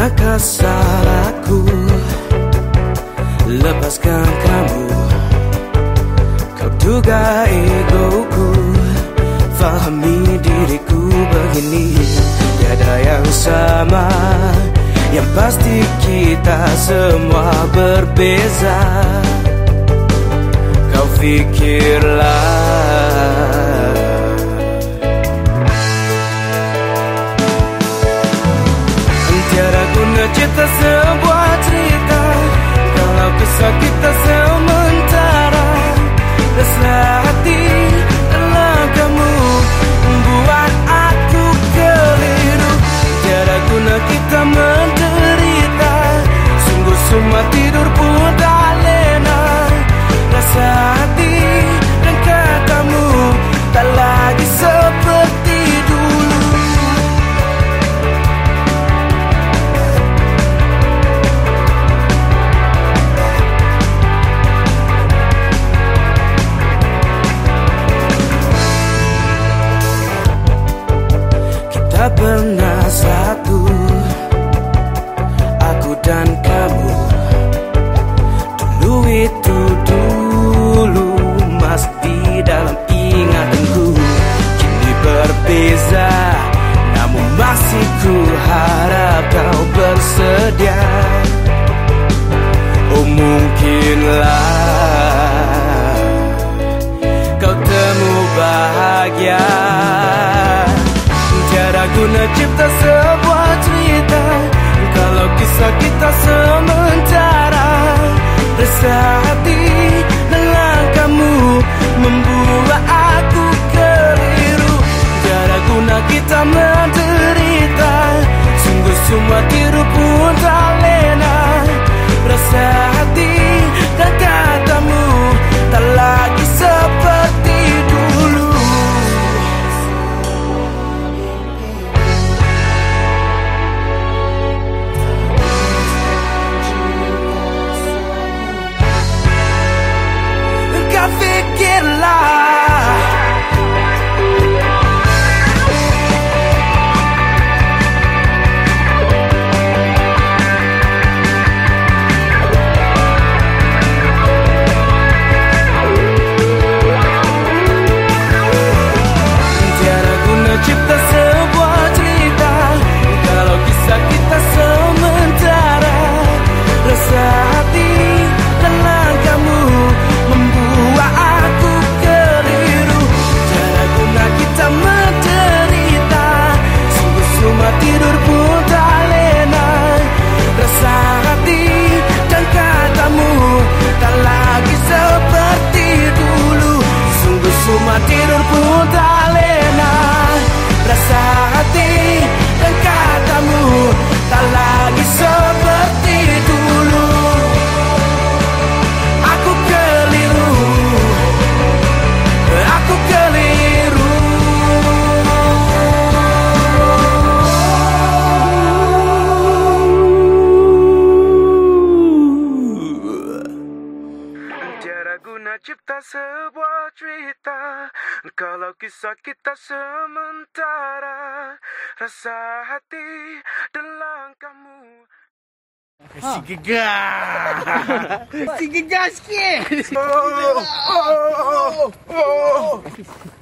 Nakah salahku Lepaskan kamu? Kau juga egoku Fahami diriku begini. Tiada yang sama Yang pasti kita semua berbeza. Kau fikirlah kita sebuah cerita. Kalau bisa kita Tiada guna cipta sebuah cerita. Kalau kisah kita sementara Resah cipta sebuah cerita. Kalau kisah kita sementara. Rasa hati dalam kamu. Si gegar Si gegas sikit. Oh. Oh. Oh. oh. oh. oh.